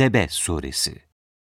Sebe Suresi.